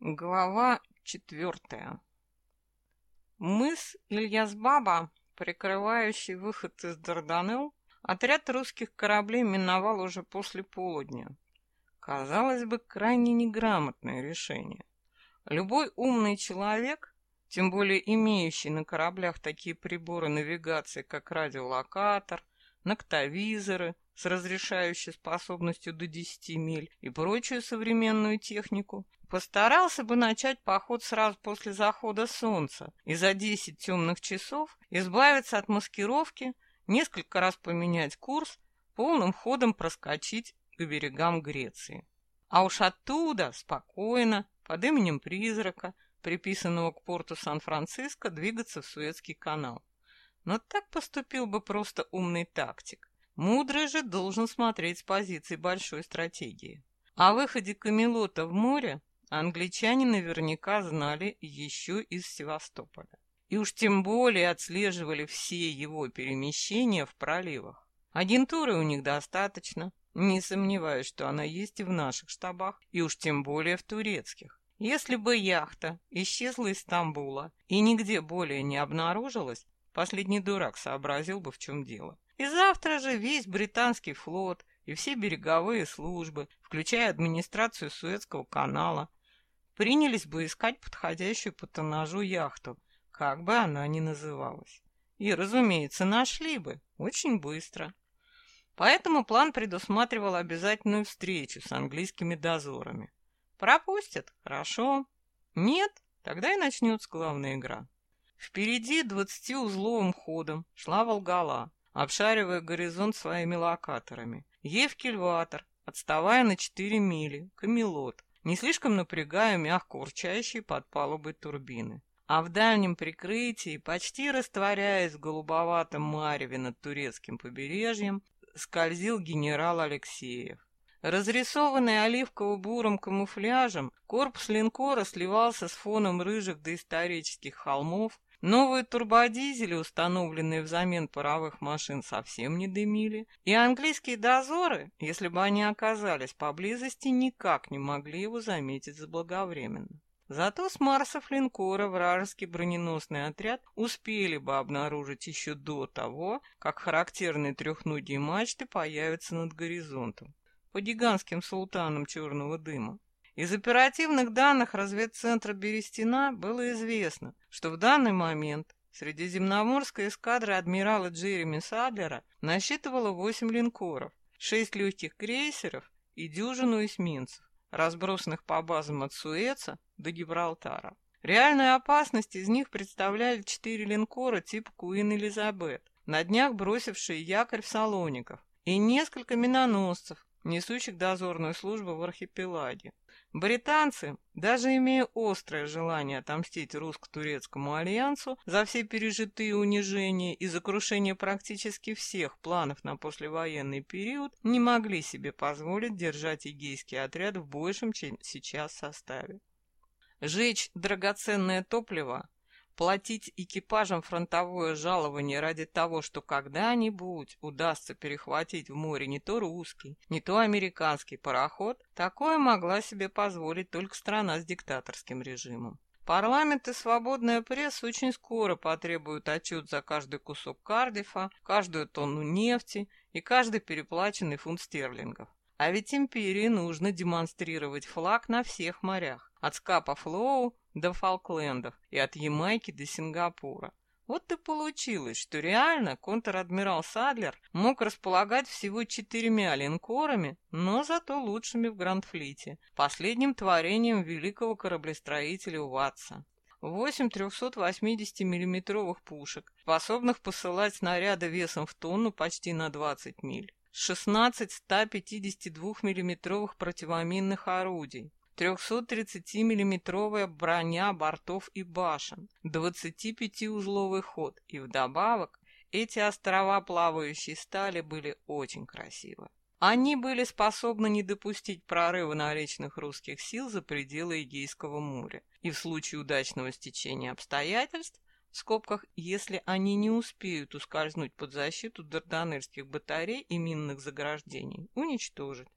Глава четвертая. Мыс Ильясбаба, прикрывающий выход из Дарданелл, отряд русских кораблей миновал уже после полудня. Казалось бы, крайне неграмотное решение. Любой умный человек, тем более имеющий на кораблях такие приборы навигации, как радиолокатор, ноктовизоры с разрешающей способностью до 10 миль и прочую современную технику, Постарался бы начать поход сразу после захода солнца и за десять темных часов избавиться от маскировки, несколько раз поменять курс, полным ходом проскочить к берегам Греции. А уж оттуда, спокойно, под именем призрака, приписанного к порту Сан-Франциско, двигаться в Суэцкий канал. Но так поступил бы просто умный тактик. Мудрый же должен смотреть с позиции большой стратегии. О выходе Камелота в море Англичане наверняка знали еще из Севастополя. И уж тем более отслеживали все его перемещения в проливах. Агентуры у них достаточно. Не сомневаюсь, что она есть и в наших штабах, и уж тем более в турецких. Если бы яхта исчезла из Стамбула и нигде более не обнаружилась, последний дурак сообразил бы, в чем дело. И завтра же весь британский флот и все береговые службы, включая администрацию Суэцкого канала, принялись бы искать подходящую по тоннажу яхту, как бы она ни называлась. И, разумеется, нашли бы, очень быстро. Поэтому план предусматривал обязательную встречу с английскими дозорами. Пропустят? Хорошо. Нет? Тогда и начнется главная игра. Впереди двадцатиузловым ходом шла Волгала, обшаривая горизонт своими локаторами. Евкельватор, отставая на 4 мили, Камелот, не слишком напрягая мягко урчащие под палубой турбины. А в дальнем прикрытии, почти растворяясь в голубоватом мареве над турецким побережьем, скользил генерал Алексеев. Разрисованный оливково-бурым камуфляжем, корпус линкора сливался с фоном рыжих доисторических холмов, Новые турбодизели, установленные взамен паровых машин, совсем не дымили, и английские дозоры, если бы они оказались поблизости, никак не могли его заметить заблаговременно. Зато с Марсов линкора вражеский броненосный отряд успели бы обнаружить еще до того, как характерные трехнудие мачты появятся над горизонтом, по гигантским султанам черного дыма. Из оперативных данных разведцентра Берестина было известно, что в данный момент Средиземноморская эскадра адмирала Джереми Садлера насчитывала 8 линкоров, 6 легких крейсеров и дюжину эсминцев, разбросанных по базам от Суэца до Гибралтара. Реальную опасность из них представляли четыре линкора типа Куин Элизабет, на днях бросившие якорь в Салониках, и несколько миноносцев, несущих дозорную службу в архипелаге. Британцы, даже имея острое желание отомстить русско-турецкому альянсу за все пережитые унижения и за крушение практически всех планов на послевоенный период, не могли себе позволить держать егейский отряд в большем, чем сейчас составе. Жечь драгоценное топливо платить экипажам фронтовое жалование ради того, что когда-нибудь удастся перехватить в море не то русский, не то американский пароход, такое могла себе позволить только страна с диктаторским режимом. Парламент и свободная пресса очень скоро потребуют отчет за каждый кусок кардифа, каждую тонну нефти и каждый переплаченный фунт стерлингов. А ведь империи нужно демонстрировать флаг на всех морях, от Скапа Флоу до Фолклендов и от Ямайки до Сингапура. Вот и получилось, что реально контр-адмирал Садлер мог располагать всего четырьмя линкорами, но зато лучшими в Гранд-флите, последним творением великого кораблестроителя Уатса. Восемь 380 миллиметровых пушек, способных посылать снаряды весом в тонну почти на 20 миль. 16 152 миллиметровых противоминных орудий, 330-миллиметровая броня бортов и башен, 25-узловый ход, и вдобавок эти острова плавающей стали были очень красивы. Они были способны не допустить прорыва наличных русских сил за пределы Эгейского моря, и в случае удачного стечения обстоятельств в скобках, если они не успеют ускользнуть под защиту дарданельских батарей и минных заграждений, уничтожить.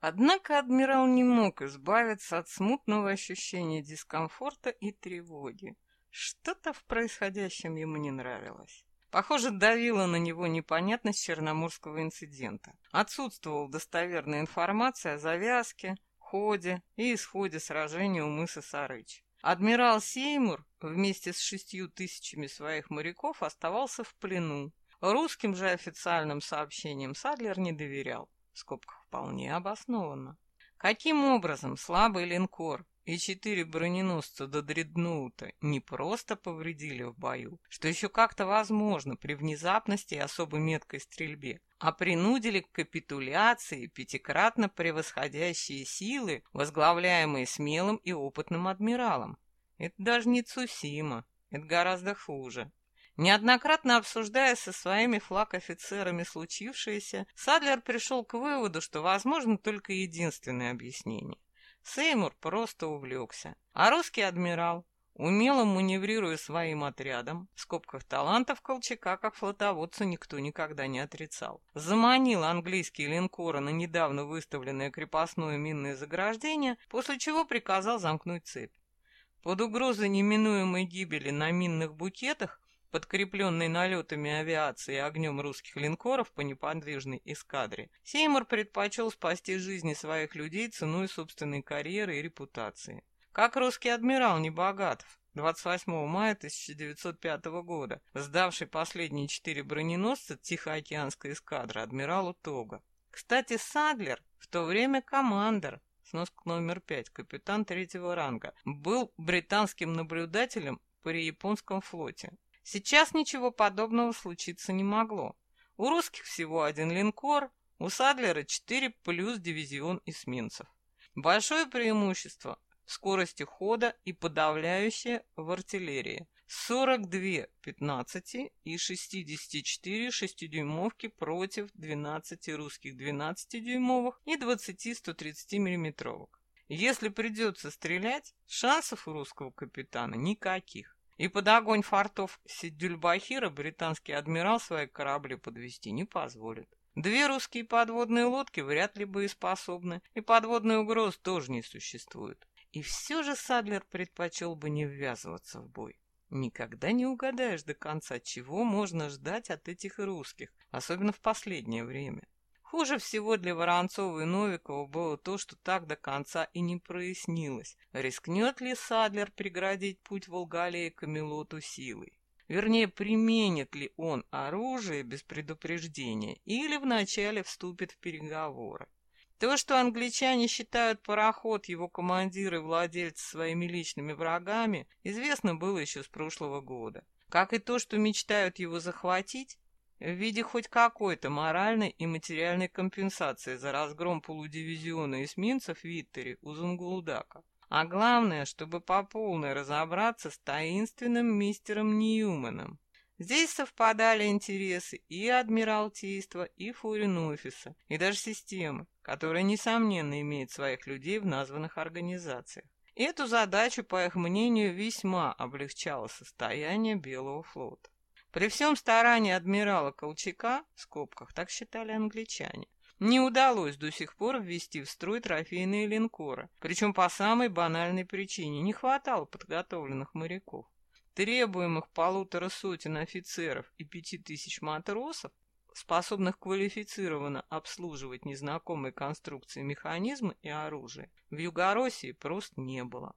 Однако адмирал не мог избавиться от смутного ощущения дискомфорта и тревоги. Что-то в происходящем ему не нравилось. Похоже, давила на него непонятность черноморского инцидента. Отсутствовала достоверная информация о завязке, ходе и исходе сражения у мыса Сарыч. Адмирал Сеймур вместе с шестью тысячами своих моряков оставался в плену. Русским же официальным сообщениям Садлер не доверял. В скобках вполне обоснованно. Каким образом слабый линкор и четыре броненосца до дредноута не просто повредили в бою, что еще как-то возможно при внезапности и особо меткой стрельбе, а принудили к капитуляции пятикратно превосходящие силы, возглавляемые смелым и опытным адмиралом. Это даже не Цусима, это гораздо хуже. Неоднократно обсуждая со своими флаг-офицерами случившееся, Садлер пришел к выводу, что возможно только единственное объяснение. Сеймур просто увлекся. А русский адмирал, умело маневрируя своим отрядом, в скобках талантов Колчака как флотоводца никто никогда не отрицал, заманил английские линкоры на недавно выставленное крепостное минное заграждение, после чего приказал замкнуть цепь. Под угрозой неминуемой гибели на минных букетах подкрепленный налетами авиации и огнем русских линкоров по неподвижной эскадре, Сеймур предпочел спасти жизни своих людей ценой собственной карьеры и репутации. Как русский адмирал Небогатов, 28 мая 1905 года, сдавший последние четыре броненосца Тихоокеанской эскадры адмиралу Тога. Кстати, Садлер, в то время командир, сноска номер пять, капитан третьего ранга, был британским наблюдателем при японском флоте. Сейчас ничего подобного случиться не могло. У русских всего один линкор, у Садлера четыре плюс дивизион эсминцев. Большое преимущество в скорости хода и подавляющее в артиллерии. 42 15 и 64 6-дюймовки против 12 русских 12-дюймовых и 20 130 миллиметровок. Если придется стрелять, шансов у русского капитана никаких. И под огонь фортов Сиддюльбахира британский адмирал свои корабли подвести не позволит. Две русские подводные лодки вряд ли бы и подводной угроз тоже не существует. И все же Садлер предпочел бы не ввязываться в бой. Никогда не угадаешь до конца, чего можно ждать от этих русских, особенно в последнее время. Хуже всего для Воронцова и Новикова было то, что так до конца и не прояснилось, рискнет ли Садлер преградить путь Волгалея Камелоту силой. Вернее, применит ли он оружие без предупреждения или вначале вступит в переговоры. То, что англичане считают пароход, его командира и владельца своими личными врагами, известно было еще с прошлого года. Как и то, что мечтают его захватить, в виде хоть какой-то моральной и материальной компенсации за разгром полудивизиона эсминцев в Виттере у Зунгулдака. А главное, чтобы по полной разобраться с таинственным мистером Ньюманом. Здесь совпадали интересы и Адмиралтейства, и Форин-офиса, и даже системы, которая, несомненно, имеет своих людей в названных организациях. Эту задачу, по их мнению, весьма облегчало состояние Белого флота. При всем старании адмирала Колчака, в скобках так считали англичане, не удалось до сих пор ввести в строй трофейные линкоры, причем по самой банальной причине не хватало подготовленных моряков. Требуемых полутора сотен офицеров и пяти тысяч матросов, способных квалифицированно обслуживать незнакомые конструкции механизмы и оружие, в Югороссии просто не было.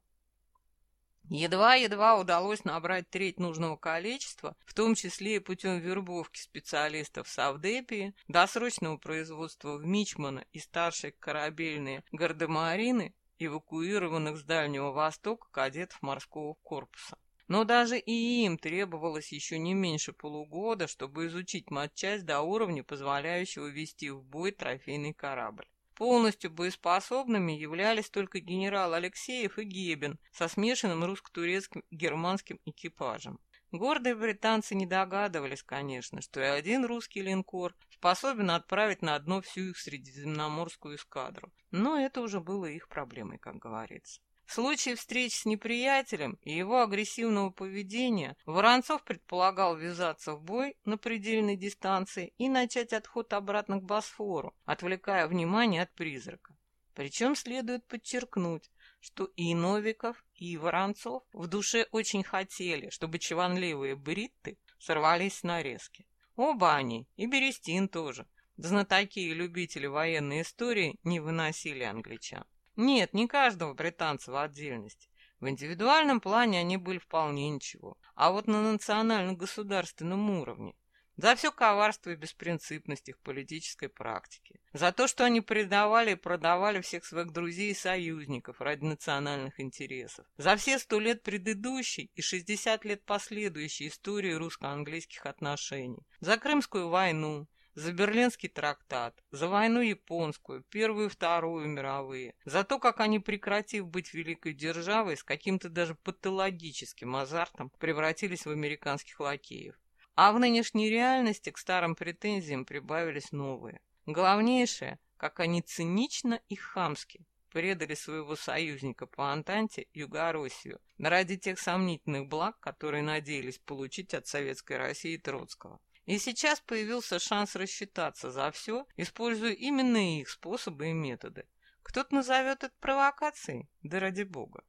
Едва-едва удалось набрать треть нужного количества, в том числе и путем вербовки специалистов с Авдепии, досрочного производства в Мичмана и старшей корабельные гардемарины, эвакуированных с Дальнего Востока кадетов морского корпуса. Но даже и им требовалось еще не меньше полугода, чтобы изучить матчасть до уровня, позволяющего вести в бой трофейный корабль. Полностью боеспособными являлись только генерал Алексеев и Гебен со смешанным русско-турецким германским экипажем. Гордые британцы не догадывались, конечно, что и один русский линкор способен отправить на дно всю их средиземноморскую эскадру. Но это уже было их проблемой, как говорится. Случае встреч с неприятелем и его агрессивного поведения Воронцов предполагал ввязаться в бой на предельной дистанции и начать отход обратно к Босфору, отвлекая внимание от призрака. Причем следует подчеркнуть, что и Новиков, и Воронцов в душе очень хотели, чтобы чванливые бритты сорвались с нарезки. Оба они, и Берестин тоже, знатоки и любители военной истории, не выносили англичан. Нет, не каждого британца в отдельности. В индивидуальном плане они были вполне ничего. А вот на национально-государственном уровне за все коварство и беспринципность их политической практики. За то, что они предавали и продавали всех своих друзей и союзников ради национальных интересов. За все сто лет предыдущей и шестьдесят лет последующей истории русско-английских отношений. За Крымскую войну, за Берлинский трактат, за войну японскую, первую и вторую мировые, за то, как они, прекратив быть великой державой, с каким-то даже патологическим азартом превратились в американских лакеев. А в нынешней реальности к старым претензиям прибавились новые. Главнейшее, как они цинично и хамски предали своего союзника по Антанте Юго-Россию ради тех сомнительных благ, которые надеялись получить от Советской России Троцкого. И сейчас появился шанс рассчитаться за все, используя именно их способы и методы. Кто-то назовет это провокацией, да ради бога.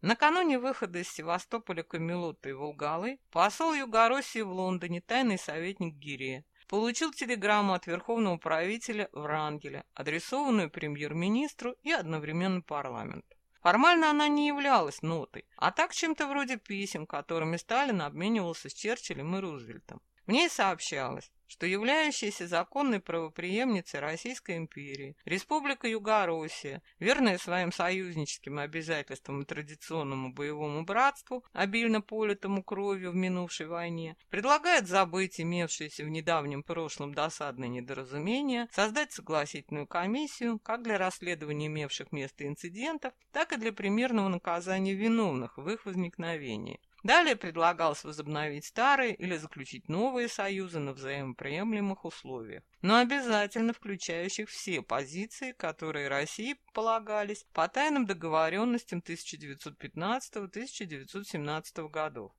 Накануне выхода из Севастополя Камелота и Волгалы посол Югороссии в Лондоне, тайный советник Гирия, получил телеграмму от верховного правителя Врангеля, адресованную премьер-министру и одновременно парламенту. Формально она не являлась нотой, а так чем-то вроде писем, которыми Сталин обменивался с Черчиллем и Рузвельтом. В ней сообщалось, что являющаяся законной правопреемницей Российской империи, Республика Югороссия, верная своим союзническим обязательствам и традиционному боевому братству, обильно политому кровью в минувшей войне, предлагает забыть имевшиеся в недавнем прошлом досадные недоразумения, создать согласительную комиссию как для расследования имевших место инцидентов, так и для примерного наказания виновных в их возникновении. Далее предлагалось возобновить старые или заключить новые союзы на взаимоприемлемых условиях, но обязательно включающих все позиции, которые России полагались по тайным договоренностям 1915-1917 годов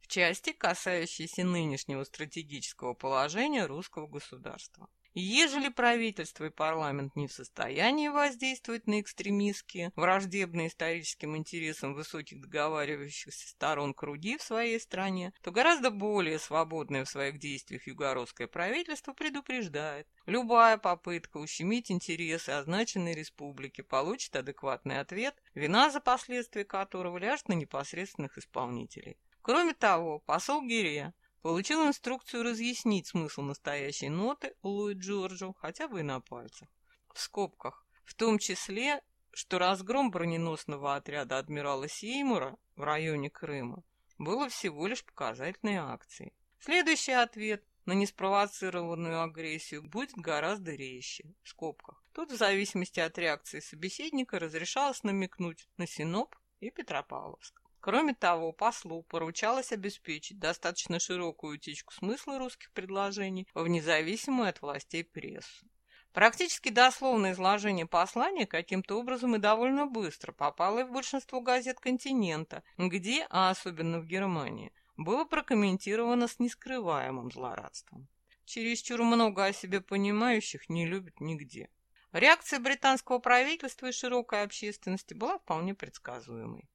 в части, касающейся нынешнего стратегического положения русского государства. Ежели правительство и парламент не в состоянии воздействовать на экстремистские, враждебные историческим интересам высоких договаривающихся сторон круги в своей стране, то гораздо более свободное в своих действиях югородское правительство предупреждает. Любая попытка ущемить интересы означенной республики получит адекватный ответ, вина за последствия которого ляжет на непосредственных исполнителей. Кроме того, посол Гирия Получил инструкцию разъяснить смысл настоящей ноты Луи Джорджу хотя бы и на пальцах. В скобках. В том числе, что разгром броненосного отряда адмирала Сеймура в районе Крыма было всего лишь показательной акцией. Следующий ответ на неспровоцированную агрессию будет гораздо резче, в скобках. Тут в зависимости от реакции собеседника разрешалось намекнуть на Синоп и Петропавловск. Кроме того, послу поручалось обеспечить достаточно широкую утечку смысла русских предложений в независимую от властей прессу. Практически дословное изложение послания каким-то образом и довольно быстро попало и в большинство газет континента, где, а особенно в Германии, было прокомментировано с нескрываемым злорадством. Чересчур много о себе понимающих не любят нигде. Реакция британского правительства и широкой общественности была вполне предсказуемой.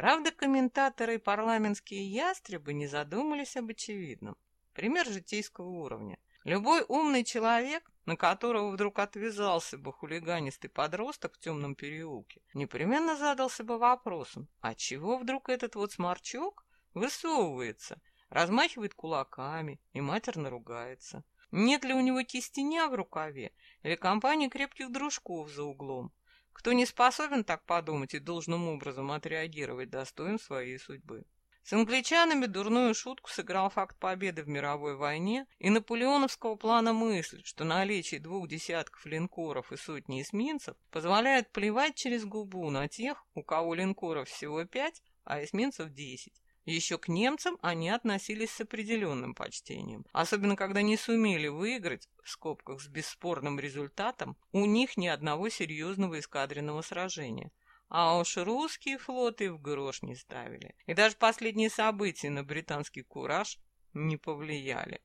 Правда, комментаторы и парламентские ястребы не задумались об очевидном. Пример житейского уровня. Любой умный человек, на которого вдруг отвязался бы хулиганистый подросток в темном переулке, непременно задался бы вопросом, а чего вдруг этот вот сморчок высовывается, размахивает кулаками и матерно ругается? Нет ли у него кистеня в рукаве или компании крепких дружков за углом? Кто не способен так подумать и должным образом отреагировать, достоин своей судьбы. С англичанами дурную шутку сыграл факт победы в мировой войне и наполеоновского плана мысль, что наличие двух десятков линкоров и сотни эсминцев позволяет плевать через губу на тех, у кого линкоров всего пять, а эсминцев десять. Еще к немцам они относились с определенным почтением, особенно когда не сумели выиграть, в скобках с бесспорным результатом, у них ни одного серьезного эскадренного сражения. А уж русские флоты в грош не ставили. И даже последние события на британский кураж не повлияли.